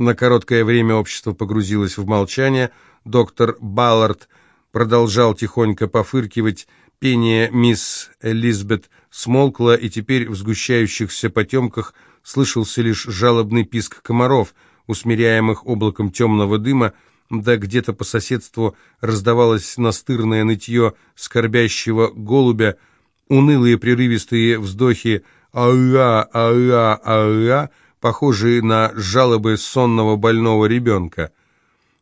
На короткое время общество погрузилось в молчание. Доктор Баллард продолжал тихонько пофыркивать. Пение мисс Элизабет смолкло, и теперь в сгущающихся потемках слышался лишь жалобный писк комаров, усмиряемых облаком темного дыма, да где-то по соседству раздавалось настырное нытье скорбящего голубя, унылые прерывистые вздохи «Ага, ага, ага», похожие на жалобы сонного больного ребенка.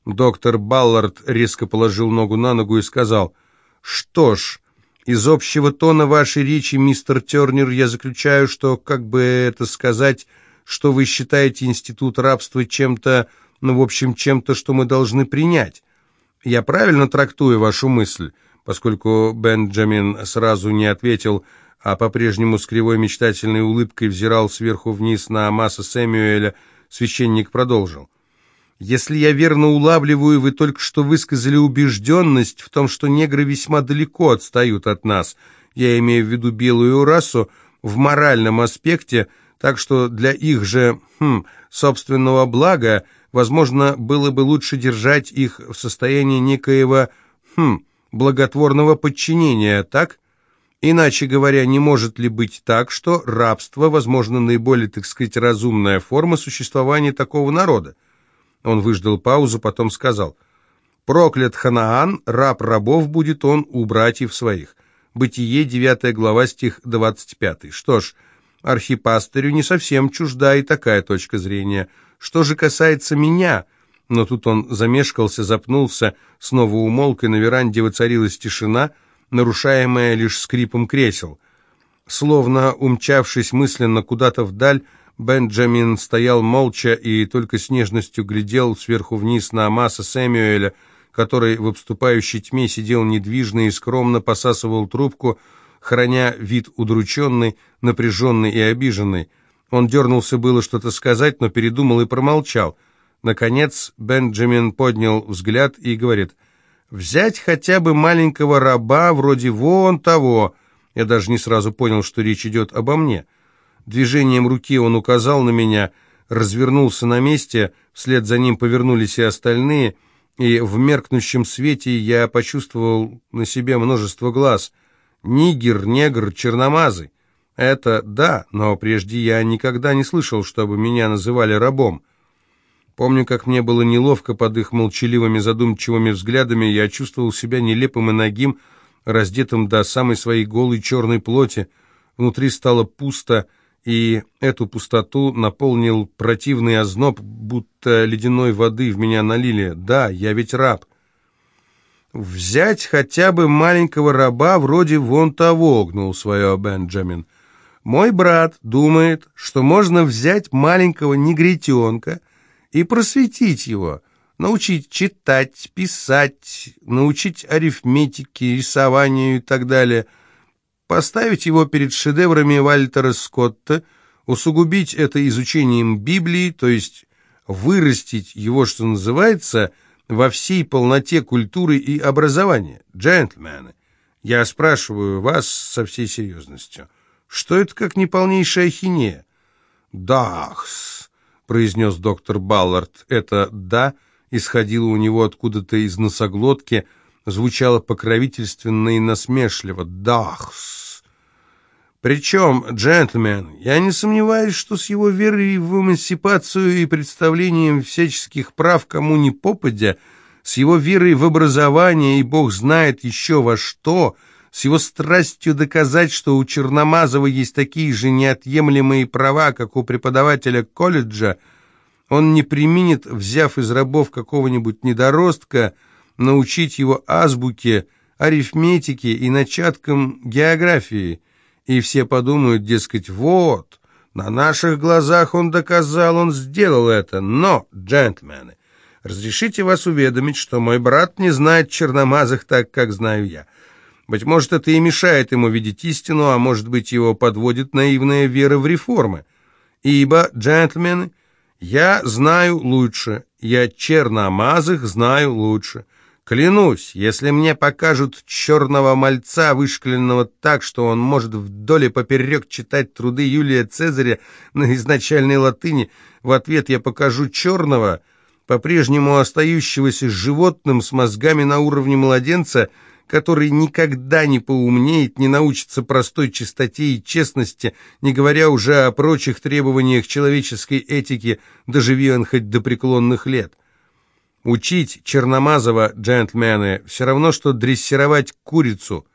Доктор Баллард резко положил ногу на ногу и сказал, «Что ж, из общего тона вашей речи, мистер Тернер, я заключаю, что, как бы это сказать, что вы считаете институт рабства чем-то, ну, в общем, чем-то, что мы должны принять. Я правильно трактую вашу мысль?» Поскольку Бенджамин сразу не ответил, а по-прежнему с кривой мечтательной улыбкой взирал сверху вниз на Амаса Сэмюэля, священник продолжил. «Если я верно улавливаю, вы только что высказали убежденность в том, что негры весьма далеко отстают от нас, я имею в виду белую расу, в моральном аспекте, так что для их же хм, собственного блага, возможно, было бы лучше держать их в состоянии некоего хм, благотворного подчинения, так?» Иначе говоря, не может ли быть так, что рабство, возможно, наиболее, так сказать, разумная форма существования такого народа? Он выждал паузу, потом сказал, «Проклят Ханаан, раб рабов будет он у братьев своих». Бытие, 9 глава, стих 25. Что ж, архипастырю не совсем чужда и такая точка зрения. Что же касается меня... Но тут он замешкался, запнулся, снова умолк, и на веранде воцарилась тишина — нарушаемая лишь скрипом кресел. Словно умчавшись мысленно куда-то вдаль, Бенджамин стоял молча и только с нежностью глядел сверху вниз на Амаса Сэмюэля, который в обступающей тьме сидел недвижно и скромно посасывал трубку, храня вид удрученный, напряженный и обиженный. Он дернулся было что-то сказать, но передумал и промолчал. Наконец Бенджамин поднял взгляд и говорит — Взять хотя бы маленького раба вроде вон того. Я даже не сразу понял, что речь идет обо мне. Движением руки он указал на меня, развернулся на месте, вслед за ним повернулись и остальные, и в меркнущем свете я почувствовал на себе множество глаз. Нигер, негр, черномазый. Это да, но прежде я никогда не слышал, чтобы меня называли рабом. Помню, как мне было неловко под их молчаливыми задумчивыми взглядами, я чувствовал себя нелепым и нагим, раздетым до самой своей голой черной плоти. Внутри стало пусто, и эту пустоту наполнил противный озноб, будто ледяной воды в меня налили. Да, я ведь раб. «Взять хотя бы маленького раба вроде вон того», — гнул свое Бенджамин. «Мой брат думает, что можно взять маленького негритенка, и просветить его, научить читать, писать, научить арифметике, рисованию и так далее, поставить его перед шедеврами Вальтера Скотта, усугубить это изучением Библии, то есть вырастить его, что называется, во всей полноте культуры и образования. Джентльмены, я спрашиваю вас со всей серьезностью, что это как не полнейшая хинея? Дахс, произнес доктор Баллард. Это «да» исходило у него откуда-то из носоглотки, звучало покровительственно и насмешливо. «Дахс». Причем, джентльмен, я не сомневаюсь, что с его верой в эмансипацию и представлением всяческих прав кому ни попадя, с его верой в образование и бог знает еще во что – с его страстью доказать, что у Черномазова есть такие же неотъемлемые права, как у преподавателя колледжа, он не применит, взяв из рабов какого-нибудь недоростка, научить его азбуке, арифметике и начаткам географии. И все подумают, дескать, вот, на наших глазах он доказал, он сделал это. Но, джентльмены, разрешите вас уведомить, что мой брат не знает черномазых так, как знаю я. Быть может, это и мешает ему видеть истину, а может быть, его подводит наивная вера в реформы. Ибо, джентльмены, я знаю лучше, я черномазых знаю лучше. Клянусь, если мне покажут черного мальца, вышкаленного так, что он может вдоль и поперек читать труды Юлия Цезаря на изначальной латыни, в ответ я покажу черного, по-прежнему остающегося животным с мозгами на уровне младенца, который никогда не поумнеет, не научится простой чистоте и честности, не говоря уже о прочих требованиях человеческой этики, доживи он хоть до преклонных лет. Учить Черномазова, джентльмены, все равно, что дрессировать курицу.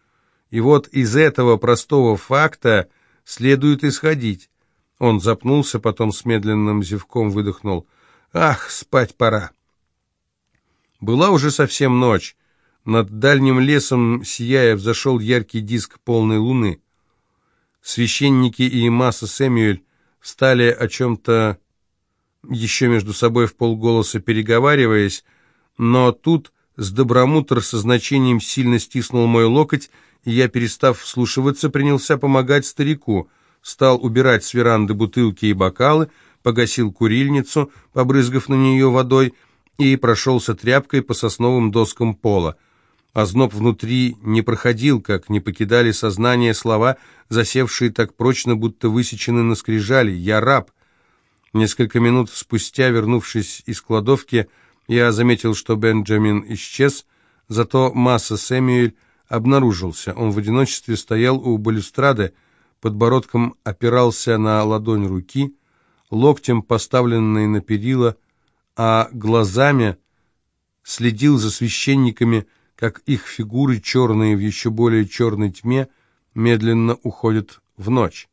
И вот из этого простого факта следует исходить. Он запнулся, потом с медленным зевком выдохнул. «Ах, спать пора!» Была уже совсем ночь. Над дальним лесом, сияя, взошел яркий диск полной луны. Священники и Масса Сэмюэль встали о чем-то еще между собой в полголоса переговариваясь, но тут с добромутр со значением сильно стиснул мой локоть, и я, перестав вслушиваться, принялся помогать старику, стал убирать с веранды бутылки и бокалы, погасил курильницу, побрызгав на нее водой, и прошелся тряпкой по сосновым доскам пола. Озноб внутри не проходил, как не покидали сознание слова, засевшие так прочно, будто высечены на скрижали «Я раб», Несколько минут спустя, вернувшись из кладовки, я заметил, что Бенджамин исчез, зато Масса Сэмюэль обнаружился. Он в одиночестве стоял у балюстрады, подбородком опирался на ладонь руки, локтем поставленный на перила, а глазами следил за священниками, как их фигуры, черные в еще более черной тьме, медленно уходят в ночь.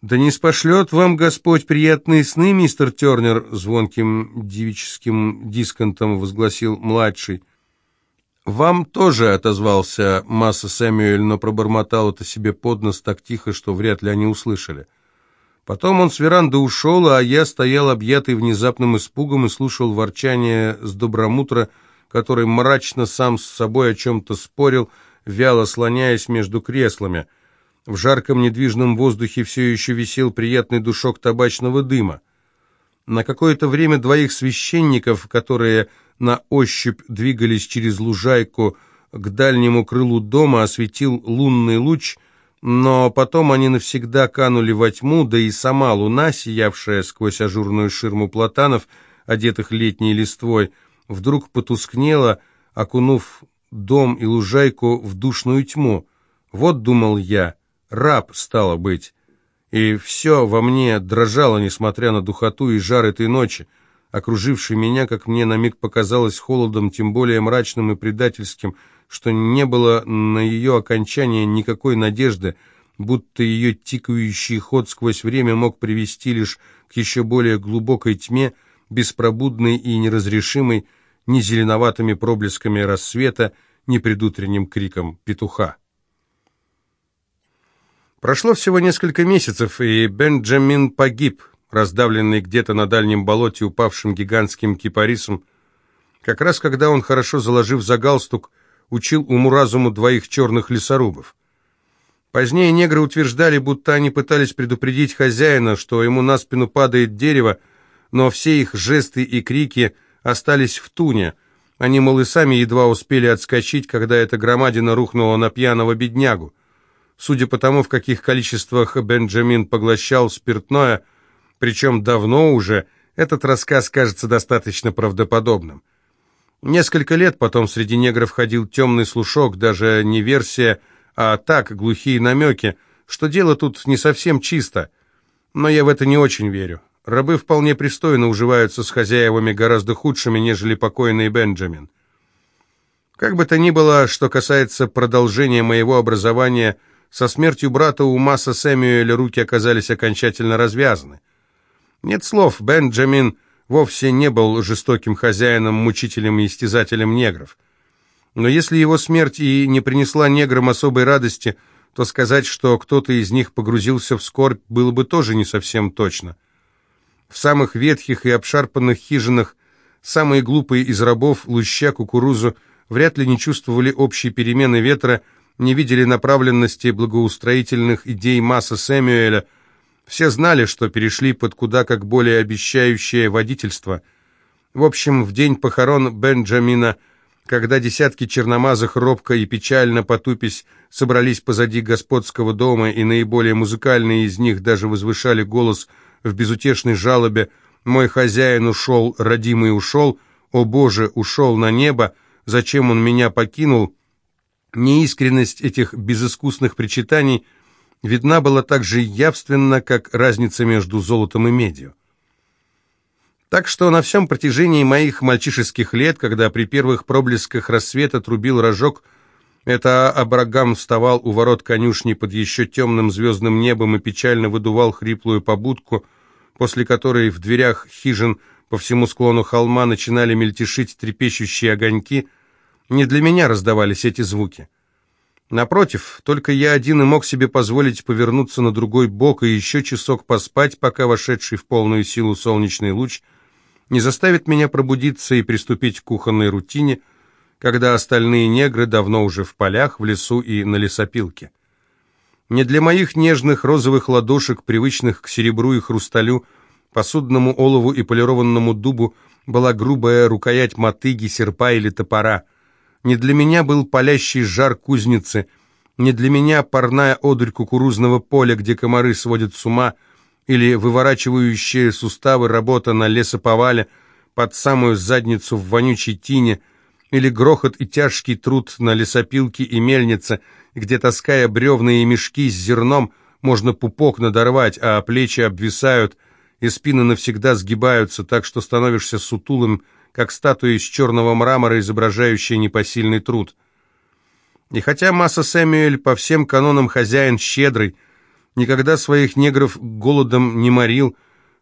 «Да не спошлет вам Господь приятные сны, мистер Тернер», звонким девическим дисконтом возгласил младший. «Вам тоже», — отозвался Масса Сэмюэль, но пробормотал это себе под нос так тихо, что вряд ли они услышали. Потом он с веранды ушел, а я стоял объятый внезапным испугом и слушал ворчание с добромутра, который мрачно сам с собой о чем-то спорил, вяло слоняясь между креслами — в жарком недвижном воздухе все еще висел приятный душок табачного дыма. На какое-то время двоих священников, которые на ощупь двигались через лужайку к дальнему крылу дома, осветил лунный луч, но потом они навсегда канули во тьму, да и сама луна, сиявшая сквозь ажурную ширму платанов, одетых летней листвой, вдруг потускнела, окунув дом и лужайку в душную тьму. Вот, думал я, раб, стало быть. И все во мне дрожало, несмотря на духоту и жар этой ночи, окруживший меня, как мне на миг показалось, холодом, тем более мрачным и предательским, что не было на ее окончание никакой надежды, будто ее тикающий ход сквозь время мог привести лишь к еще более глубокой тьме, беспробудной и неразрешимой, ни зеленоватыми проблесками рассвета, ни предутренним криком петуха. Прошло всего несколько месяцев, и Бенджамин погиб, раздавленный где-то на дальнем болоте упавшим гигантским кипарисом, как раз когда он, хорошо заложив за галстук, учил уму-разуму двоих черных лесорубов. Позднее негры утверждали, будто они пытались предупредить хозяина, что ему на спину падает дерево, но все их жесты и крики остались в туне. Они, мол, и сами едва успели отскочить, когда эта громадина рухнула на пьяного беднягу. Судя по тому, в каких количествах Бенджамин поглощал спиртное, причем давно уже, этот рассказ кажется достаточно правдоподобным. Несколько лет потом среди негров ходил темный слушок, даже не версия, а так, глухие намеки, что дело тут не совсем чисто. Но я в это не очень верю. Рабы вполне пристойно уживаются с хозяевами гораздо худшими, нежели покойный Бенджамин. Как бы то ни было, что касается продолжения моего образования – со смертью брата у Масса Сэмюэля руки оказались окончательно развязаны. Нет слов, Бенджамин вовсе не был жестоким хозяином, мучителем и истязателем негров. Но если его смерть и не принесла неграм особой радости, то сказать, что кто-то из них погрузился в скорбь, было бы тоже не совсем точно. В самых ветхих и обшарпанных хижинах самые глупые из рабов, луща кукурузу, вряд ли не чувствовали общей перемены ветра, не видели направленности благоустроительных идей Масса Сэмюэля. Все знали, что перешли под куда как более обещающее водительство. В общем, в день похорон Бенджамина когда десятки черномазых робко и печально потупись собрались позади господского дома, и наиболее музыкальные из них даже возвышали голос в безутешной жалобе «Мой хозяин ушел, родимый ушел, о Боже, ушел на небо, зачем он меня покинул?» Неискренность этих безыскусных причитаний видна была так же явственно, как разница между золотом и медью. Так что на всем протяжении моих мальчишеских лет, когда при первых проблесках рассвета трубил рожок, это Абрагам вставал у ворот конюшни под еще темным звездным небом и печально выдувал хриплую побудку, после которой в дверях хижин по всему склону холма начинали мельтешить трепещущие огоньки, не для меня раздавались эти звуки. Напротив, только я один и мог себе позволить повернуться на другой бок и еще часок поспать, пока вошедший в полную силу солнечный луч – не заставит меня пробудиться и приступить к кухонной рутине, когда остальные негры давно уже в полях, в лесу и на лесопилке. Не для моих нежных розовых ладошек, привычных к серебру и хрусталю, посудному олову и полированному дубу, была грубая рукоять мотыги, серпа или топора. Не для меня был палящий жар кузницы, не для меня парная одурь кукурузного поля, где комары сводят с ума — или выворачивающая суставы работа на лесоповале под самую задницу в вонючей тине, или грохот и тяжкий труд на лесопилке и мельнице, где, таская бревна мешки с зерном, можно пупок надорвать, а плечи обвисают, и спины навсегда сгибаются, так что становишься сутулым, как статуя из черного мрамора, изображающая непосильный труд. И хотя Масса Сэмюэль по всем канонам хозяин щедрый, никогда своих негров голодом не морил.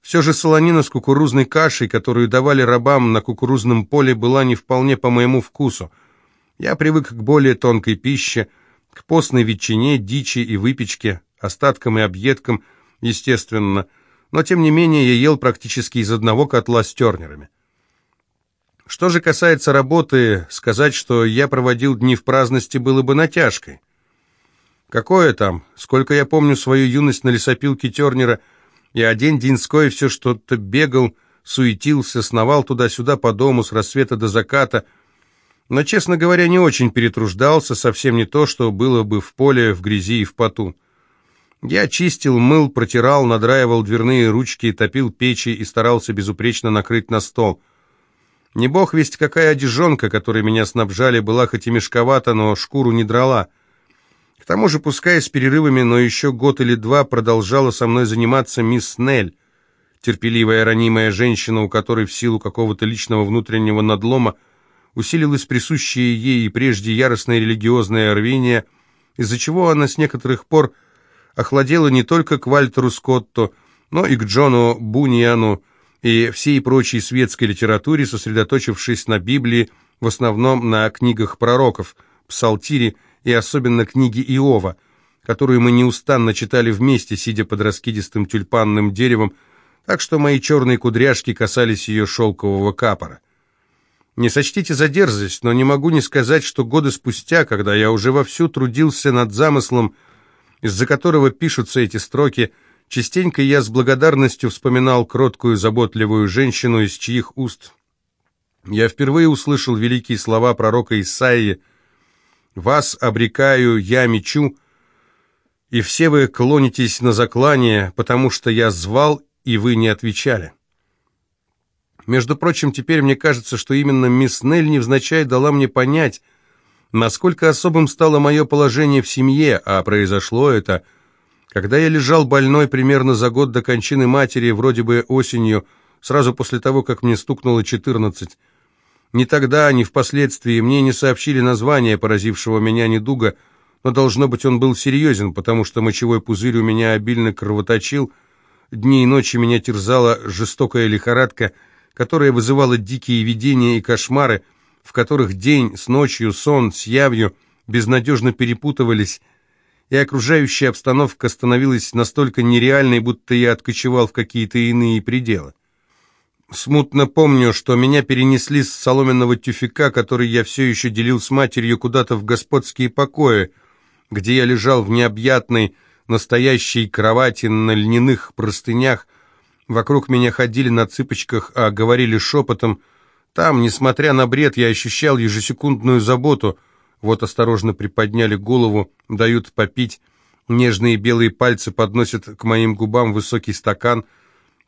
Все же солонина с кукурузной кашей, которую давали рабам на кукурузном поле, была не вполне по моему вкусу. Я привык к более тонкой пище, к постной ветчине, дичи и выпечке, остаткам и объедкам, естественно, но тем не менее я ел практически из одного котла с тернерами. Что же касается работы, сказать, что я проводил дни в праздности, было бы натяжкой. Какое там? Сколько я помню свою юность на лесопилке Тернера, я один деньской все что-то бегал, суетился, сновал туда-сюда по дому с рассвета до заката, но, честно говоря, не очень перетруждался, совсем не то, что было бы в поле, в грязи и в поту. Я чистил, мыл, протирал, надраивал дверные ручки, топил печи и старался безупречно накрыть на стол. Не бог весть какая одежонка, которой меня снабжали, была хоть и мешковата, но шкуру не драла. К тому же, пускай с перерывами, но еще год или два продолжала со мной заниматься мисс Нель, терпеливая ранимая женщина, у которой в силу какого-то личного внутреннего надлома усилилось присущее ей и прежде яростное религиозное рвение, из-за чего она с некоторых пор охладела не только к Вальтеру Скотту, но и к Джону Буниану и всей прочей светской литературе, сосредоточившись на Библии, в основном на книгах пророков, псалтире и особенно книги Иова, которую мы неустанно читали вместе, сидя под раскидистым тюльпанным деревом, так что мои черные кудряшки касались ее шелкового капора. Не сочтите за дерзость, но не могу не сказать, что годы спустя, когда я уже вовсю трудился над замыслом, из-за которого пишутся эти строки, частенько я с благодарностью вспоминал кроткую, заботливую женщину, из чьих уст я впервые услышал великие слова пророка Исаии вас обрекаю я мечу, и все вы клонитесь на заклание, потому что я звал, и вы не отвечали. Между прочим, теперь мне кажется, что именно мисс Нель невзначай дала мне понять, насколько особым стало мое положение в семье, а произошло это, когда я лежал больной примерно за год до кончины матери, вроде бы осенью, сразу после того, как мне стукнуло четырнадцать. Ни тогда, ни впоследствии мне не сообщили название поразившего меня недуга, но, должно быть, он был серьезен, потому что мочевой пузырь у меня обильно кровоточил, дни и ночи меня терзала жестокая лихорадка, которая вызывала дикие видения и кошмары, в которых день с ночью, сон с явью безнадежно перепутывались, и окружающая обстановка становилась настолько нереальной, будто я откочевал в какие-то иные пределы. Смутно помню, что меня перенесли с соломенного тюфяка, который я все еще делил с матерью, куда-то в господские покои, где я лежал в необъятной, настоящей кровати на льняных простынях. Вокруг меня ходили на цыпочках, а говорили шепотом, Там, несмотря на бред, я ощущал ежесекундную заботу. Вот осторожно приподняли голову, дают попить. Нежные белые пальцы подносят к моим губам высокий стакан.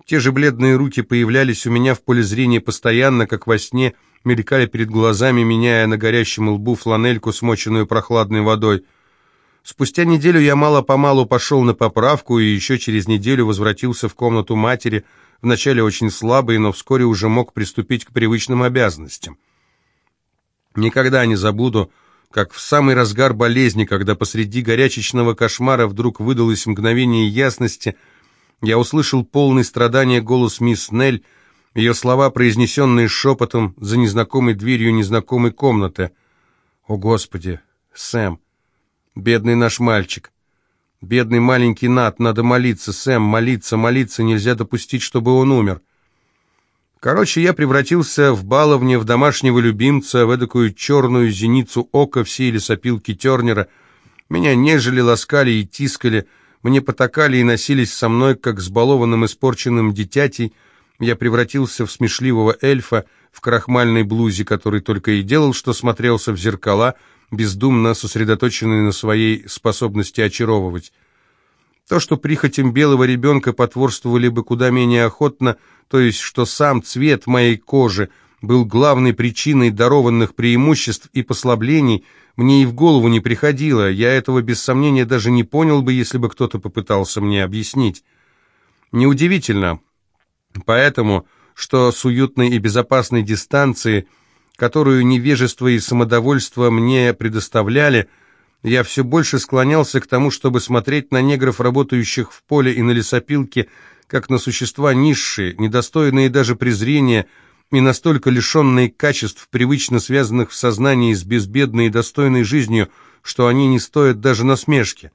Те же бледные руки появлялись у меня в поле зрения постоянно, как во сне, мелькали перед глазами, меняя на горящем лбу фланельку, смоченную прохладной водой. Спустя неделю я мало-помалу пошел на поправку и еще через неделю возвратился в комнату матери, вначале очень слабый, но вскоре уже мог приступить к привычным обязанностям. Никогда не забуду, как в самый разгар болезни, когда посреди горячечного кошмара вдруг выдалось мгновение ясности, я услышал полный страдания голос мисс Нель, ее слова, произнесенные шепотом за незнакомой дверью незнакомой комнаты. «О, Господи! Сэм! Бедный наш мальчик! Бедный маленький Нат! Надо молиться, Сэм, молиться, молиться! Нельзя допустить, чтобы он умер!» Короче, я превратился в баловне, в домашнего любимца, в эдакую черную зеницу ока всей лесопилки Тернера. Меня нежели, ласкали и тискали, мне потакали и носились со мной, как с балованным испорченным дитятей. Я превратился в смешливого эльфа в крахмальной блузе, который только и делал, что смотрелся в зеркала, бездумно сосредоточенный на своей способности очаровывать. То, что прихотям белого ребенка потворствовали бы куда менее охотно, то есть что сам цвет моей кожи был главной причиной дарованных преимуществ и послаблений, мне и в голову не приходило, я этого без сомнения даже не понял бы, если бы кто-то попытался мне объяснить. Неудивительно, поэтому, что с уютной и безопасной дистанции, которую невежество и самодовольство мне предоставляли, я все больше склонялся к тому, чтобы смотреть на негров, работающих в поле и на лесопилке, как на существа низшие, недостойные даже презрения и настолько лишенные качеств, привычно связанных в сознании с безбедной и достойной жизнью, что они не стоят даже насмешки.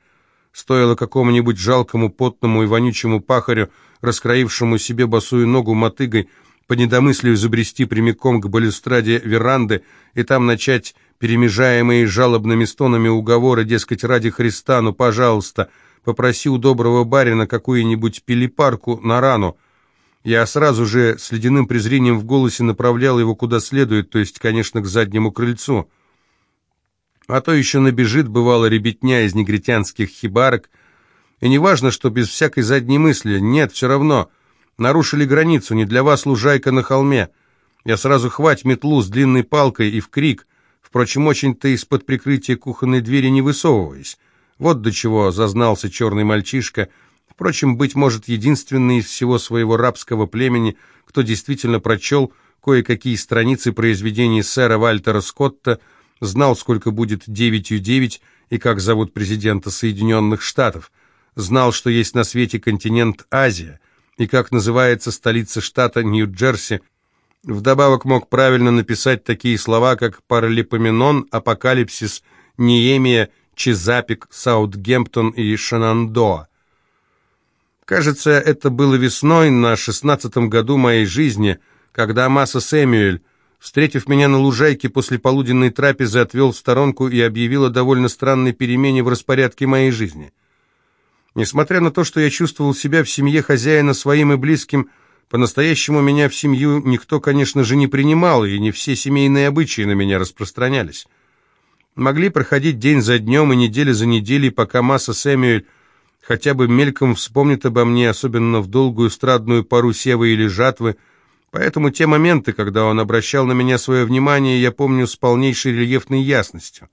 Стоило какому-нибудь жалкому, потному и вонючему пахарю, раскроившему себе босую ногу мотыгой, по недомыслию забрести прямиком к балюстраде веранды и там начать перемежаемые жалобными стонами уговоры, дескать, ради Христа, ну, пожалуйста, попроси у доброго барина какую-нибудь пилипарку на рану. Я сразу же с ледяным презрением в голосе направлял его куда следует, то есть, конечно, к заднему крыльцу. А то еще набежит, бывало, ребятня из негритянских хибарок, и неважно, что без всякой задней мысли, нет, все равно, нарушили границу, не для вас лужайка на холме. Я сразу хвать метлу с длинной палкой и в крик, впрочем, очень-то из-под прикрытия кухонной двери не высовываясь. Вот до чего зазнался черный мальчишка, впрочем, быть может, единственный из всего своего рабского племени, кто действительно прочел кое-какие страницы произведений сэра Вальтера Скотта, знал, сколько будет девятью девять и как зовут президента Соединенных Штатов, знал, что есть на свете континент Азия и как называется столица штата Нью-Джерси, вдобавок мог правильно написать такие слова, как паралипоменон, апокалипсис, неемия, Чизапик, Саутгемптон и Шанандоа. Кажется, это было весной на шестнадцатом году моей жизни, когда Масса Сэмюэль, встретив меня на лужайке после полуденной трапезы, отвел в сторонку и объявил о довольно странной перемене в распорядке моей жизни. Несмотря на то, что я чувствовал себя в семье хозяина своим и близким, по-настоящему меня в семью никто, конечно же, не принимал, и не все семейные обычаи на меня распространялись могли проходить день за днем и неделя за неделей, пока Масса Сэмюэль хотя бы мельком вспомнит обо мне, особенно в долгую страдную пару севы или жатвы, поэтому те моменты, когда он обращал на меня свое внимание, я помню с полнейшей рельефной ясностью.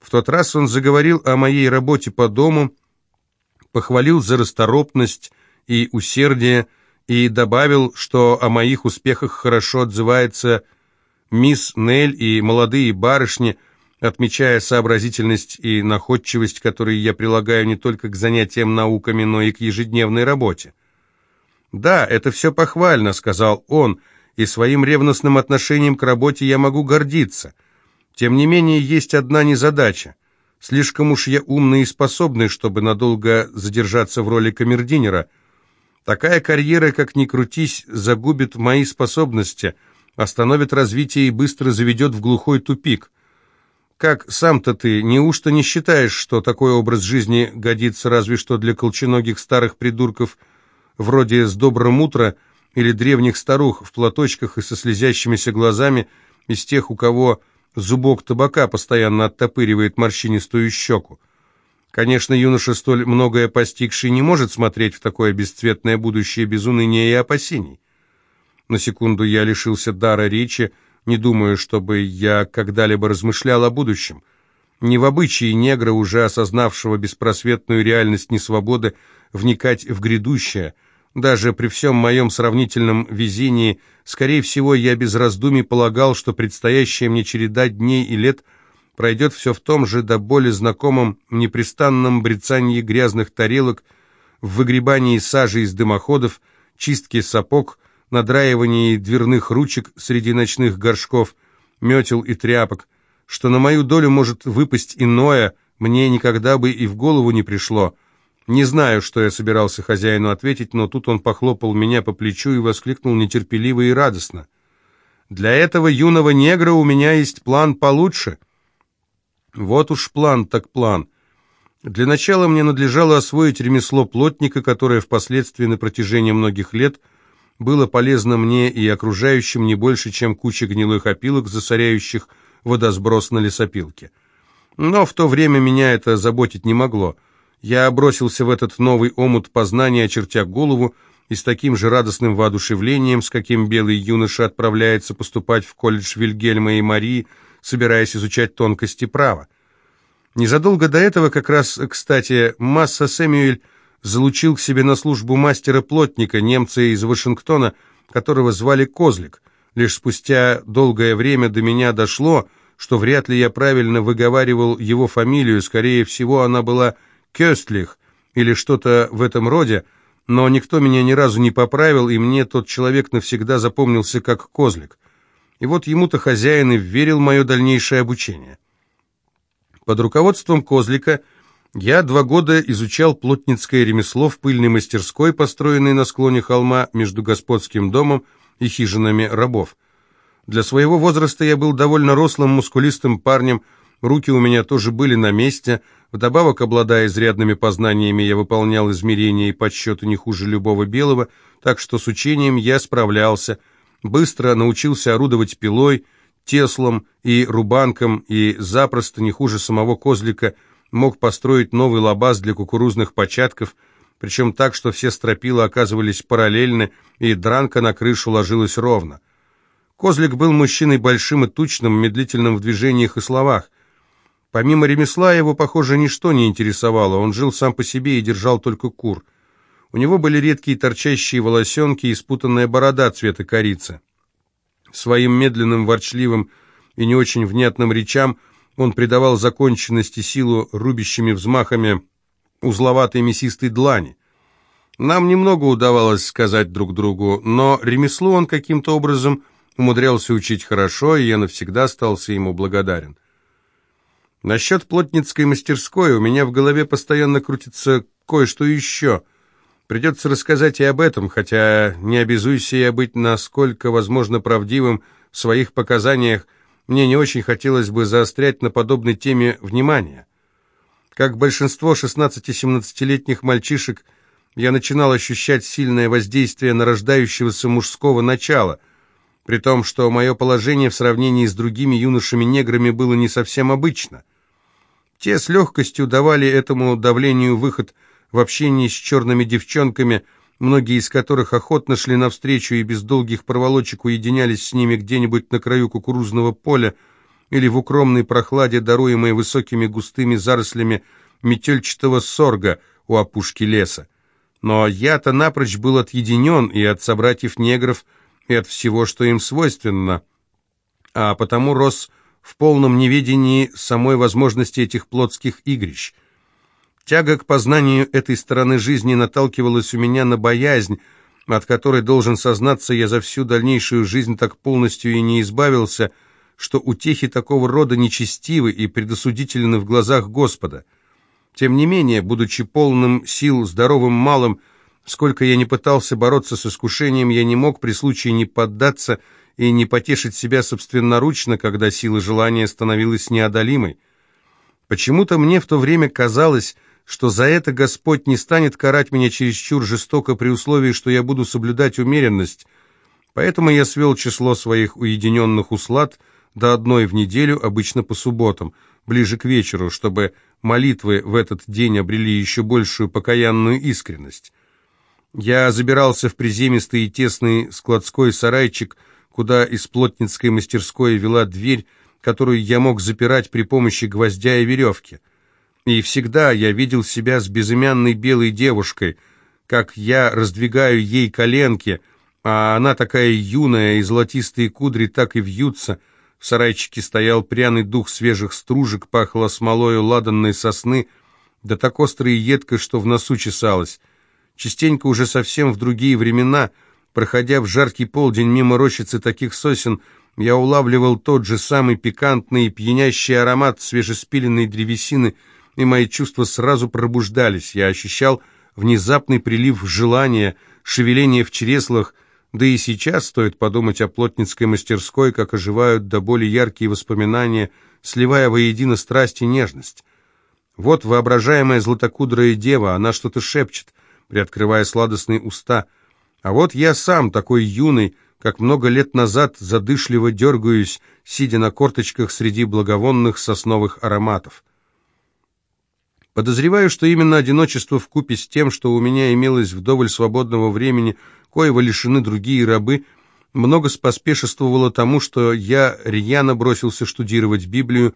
В тот раз он заговорил о моей работе по дому, похвалил за расторопность и усердие и добавил, что о моих успехах хорошо отзывается мисс Нель и молодые барышни – отмечая сообразительность и находчивость, которые я прилагаю не только к занятиям науками, но и к ежедневной работе. «Да, это все похвально», — сказал он, — «и своим ревностным отношением к работе я могу гордиться. Тем не менее, есть одна незадача. Слишком уж я умный и способный, чтобы надолго задержаться в роли камердинера. Такая карьера, как ни крутись, загубит мои способности, остановит развитие и быстро заведет в глухой тупик». Как сам-то ты, неужто не считаешь, что такой образ жизни годится разве что для колченогих старых придурков вроде «С добрым утро» или древних старух в платочках и со слезящимися глазами, из тех, у кого зубок табака постоянно оттопыривает морщинистую щеку. Конечно, юноша, столь многое постигший, не может смотреть в такое бесцветное будущее без уныния и опасений. На секунду я лишился дара речи, не думаю, чтобы я когда-либо размышлял о будущем. Не в обычае негра, уже осознавшего беспросветную реальность несвободы, вникать в грядущее. Даже при всем моем сравнительном везении, скорее всего, я без раздумий полагал, что предстоящая мне череда дней и лет пройдет все в том же до боли знакомом непрестанном брецании грязных тарелок, в выгребании сажи из дымоходов, чистке сапог, надраивании дверных ручек среди ночных горшков, метел и тряпок, что на мою долю может выпасть иное, мне никогда бы и в голову не пришло. Не знаю, что я собирался хозяину ответить, но тут он похлопал меня по плечу и воскликнул нетерпеливо и радостно. «Для этого юного негра у меня есть план получше». Вот уж план так план. Для начала мне надлежало освоить ремесло плотника, которое впоследствии на протяжении многих лет – было полезно мне и окружающим не больше, чем куча гнилых опилок, засоряющих водосброс на лесопилке. Но в то время меня это заботить не могло. Я бросился в этот новый омут познания, очертя голову, и с таким же радостным воодушевлением, с каким белый юноша отправляется поступать в колледж Вильгельма и Марии, собираясь изучать тонкости права. Незадолго до этого, как раз, кстати, Масса Сэмюэль залучил к себе на службу мастера-плотника, немца из Вашингтона, которого звали Козлик. Лишь спустя долгое время до меня дошло, что вряд ли я правильно выговаривал его фамилию, скорее всего, она была Кёстлих или что-то в этом роде, но никто меня ни разу не поправил, и мне тот человек навсегда запомнился как Козлик. И вот ему-то хозяин и верил мое дальнейшее обучение. Под руководством Козлика – я два года изучал плотницкое ремесло в пыльной мастерской, построенной на склоне холма между господским домом и хижинами рабов. Для своего возраста я был довольно рослым, мускулистым парнем, руки у меня тоже были на месте, вдобавок, обладая изрядными познаниями, я выполнял измерения и подсчеты не хуже любого белого, так что с учением я справлялся, быстро научился орудовать пилой, теслом и рубанком, и запросто, не хуже самого козлика – мог построить новый лабаз для кукурузных початков, причем так, что все стропила оказывались параллельны, и дранка на крышу ложилась ровно. Козлик был мужчиной большим и тучным, медлительным в движениях и словах. Помимо ремесла его, похоже, ничто не интересовало, он жил сам по себе и держал только кур. У него были редкие торчащие волосенки и спутанная борода цвета корицы. Своим медленным, ворчливым и не очень внятным речам – он придавал законченности силу рубящими взмахами узловатой мясистой длани. Нам немного удавалось сказать друг другу, но ремесло он каким-то образом умудрялся учить хорошо, и я навсегда остался ему благодарен. Насчет плотницкой мастерской у меня в голове постоянно крутится кое-что еще. Придется рассказать и об этом, хотя не обязуйся я быть насколько возможно правдивым в своих показаниях, мне не очень хотелось бы заострять на подобной теме внимание. Как большинство 16-17-летних мальчишек, я начинал ощущать сильное воздействие нарождающегося мужского начала, при том, что мое положение в сравнении с другими юношами-неграми было не совсем обычно. Те с легкостью давали этому давлению выход в общении с черными девчонками – многие из которых охотно шли навстречу и без долгих проволочек уединялись с ними где-нибудь на краю кукурузного поля или в укромной прохладе, даруемой высокими густыми зарослями метельчатого сорга у опушки леса. Но я-то напрочь был отъединен и от собратьев-негров, и от всего, что им свойственно, а потому рос в полном неведении самой возможности этих плотских игрищ. Тяга к познанию этой стороны жизни наталкивалась у меня на боязнь, от которой, должен сознаться, я за всю дальнейшую жизнь так полностью и не избавился, что утехи такого рода нечестивы и предосудительны в глазах Господа. Тем не менее, будучи полным сил, здоровым малым, сколько я не пытался бороться с искушением, я не мог при случае не поддаться и не потешить себя собственноручно, когда сила желания становилась неодолимой. Почему-то мне в то время казалось, что за это Господь не станет карать меня чересчур жестоко при условии, что я буду соблюдать умеренность. Поэтому я свел число своих уединенных услад до одной в неделю, обычно по субботам, ближе к вечеру, чтобы молитвы в этот день обрели еще большую покаянную искренность. Я забирался в приземистый и тесный складской сарайчик, куда из плотницкой мастерской вела дверь, которую я мог запирать при помощи гвоздя и веревки. И всегда я видел себя с безымянной белой девушкой, как я раздвигаю ей коленки, а она такая юная, и золотистые кудри так и вьются. В сарайчике стоял пряный дух свежих стружек, пахло смолою ладанной сосны, да так остро и едко, что в носу чесалось. Частенько уже совсем в другие времена, проходя в жаркий полдень мимо рощицы таких сосен, я улавливал тот же самый пикантный и пьянящий аромат свежеспиленной древесины, и мои чувства сразу пробуждались. Я ощущал внезапный прилив желания, шевеление в чреслах, да и сейчас стоит подумать о плотницкой мастерской, как оживают до боли яркие воспоминания, сливая воедино страсть и нежность. Вот воображаемая златокудрая дева, она что-то шепчет, приоткрывая сладостные уста. А вот я сам, такой юный, как много лет назад задышливо дергаюсь, сидя на корточках среди благовонных сосновых ароматов. Подозреваю, что именно одиночество в купе с тем, что у меня имелось вдоволь свободного времени, коего лишены другие рабы, много споспешествовало тому, что я рьяно бросился штудировать Библию,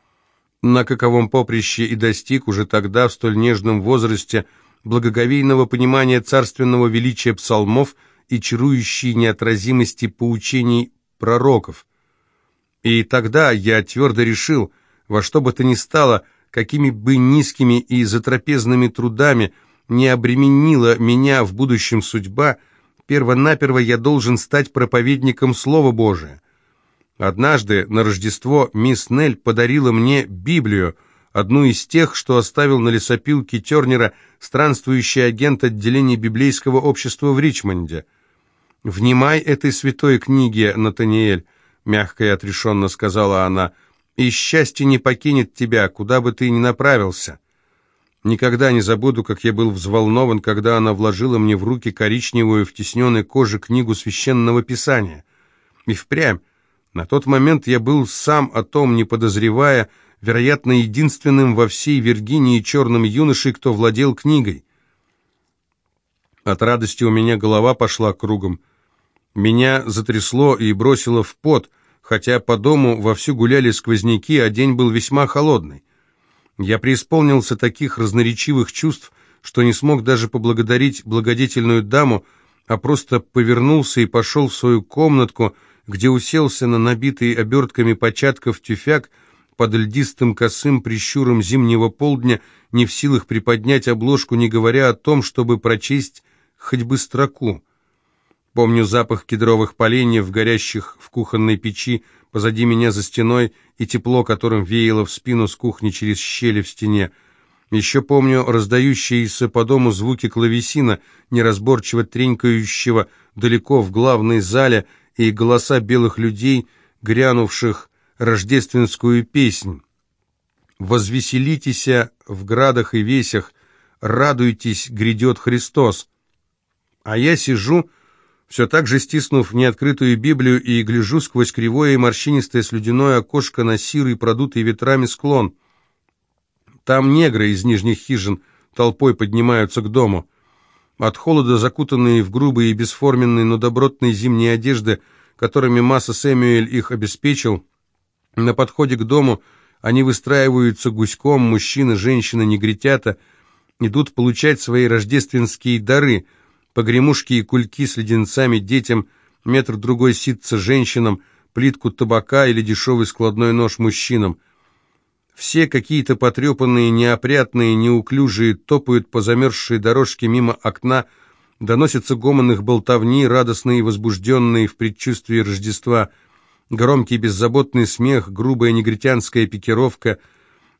на каковом поприще и достиг уже тогда, в столь нежном возрасте, благоговейного понимания царственного величия псалмов – и чарующей неотразимости поучений пророков. И тогда я твердо решил, во что бы то ни стало, какими бы низкими и затрапезными трудами не обременила меня в будущем судьба, первонаперво я должен стать проповедником Слова Божия. Однажды на Рождество мисс Нель подарила мне Библию, одну из тех, что оставил на лесопилке Тернера странствующий агент отделения библейского общества в Ричмонде. «Внимай этой святой книге, Натаниэль», — мягко и отрешенно сказала она, — «и счастье не покинет тебя, куда бы ты ни направился». Никогда не забуду, как я был взволнован, когда она вложила мне в руки коричневую в тисненной коже книгу священного писания. И впрямь, на тот момент я был сам о том, не подозревая, вероятно, единственным во всей Виргинии черным юношей, кто владел книгой. От радости у меня голова пошла кругом. Меня затрясло и бросило в пот, хотя по дому вовсю гуляли сквозняки, а день был весьма холодный. Я преисполнился таких разноречивых чувств, что не смог даже поблагодарить благодетельную даму, а просто повернулся и пошел в свою комнатку, где уселся на набитый обертками початков тюфяк под льдистым косым прищуром зимнего полдня, не в силах приподнять обложку, не говоря о том, чтобы прочесть хоть бы строку. Помню запах кедровых поленьев, горящих в кухонной печи, позади меня за стеной, и тепло, которым веяло в спину с кухни через щели в стене. Еще помню раздающиеся по дому звуки клавесина, неразборчиво тренькающего далеко в главной зале, и голоса белых людей, грянувших рождественскую песнь. «Возвеселитесь в градах и весях, радуйтесь, грядет Христос». А я сижу все так же стиснув неоткрытую Библию и гляжу сквозь кривое и морщинистое слюдяное окошко на сирый, продутый ветрами склон. Там негры из нижних хижин толпой поднимаются к дому. От холода закутанные в грубые и бесформенные, но добротные зимние одежды, которыми Масса Сэмюэль их обеспечил, на подходе к дому они выстраиваются гуськом, мужчины, женщины, негритята, идут получать свои рождественские дары — погремушки и кульки с леденцами детям, метр-другой ситца женщинам, плитку табака или дешевый складной нож мужчинам. Все какие-то потрепанные, неопрятные, неуклюжие топают по замерзшей дорожке мимо окна, доносятся гомон их болтовни, радостные и возбужденные в предчувствии Рождества, громкий беззаботный смех, грубая негритянская пикировка —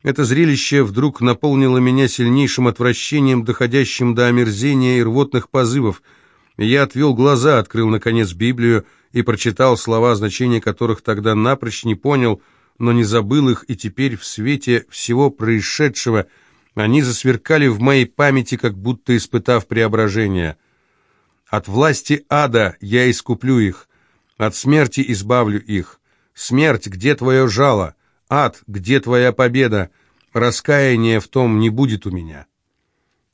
это зрелище вдруг наполнило меня сильнейшим отвращением, доходящим до омерзения и рвотных позывов. Я отвел глаза, открыл, наконец, Библию и прочитал слова, значения которых тогда напрочь не понял, но не забыл их, и теперь в свете всего происшедшего Они засверкали в моей памяти, как будто испытав преображение. От власти ада я искуплю их, от смерти избавлю их. Смерть, где твое жало? Ад, где твоя победа? Раскаяния в том не будет у меня».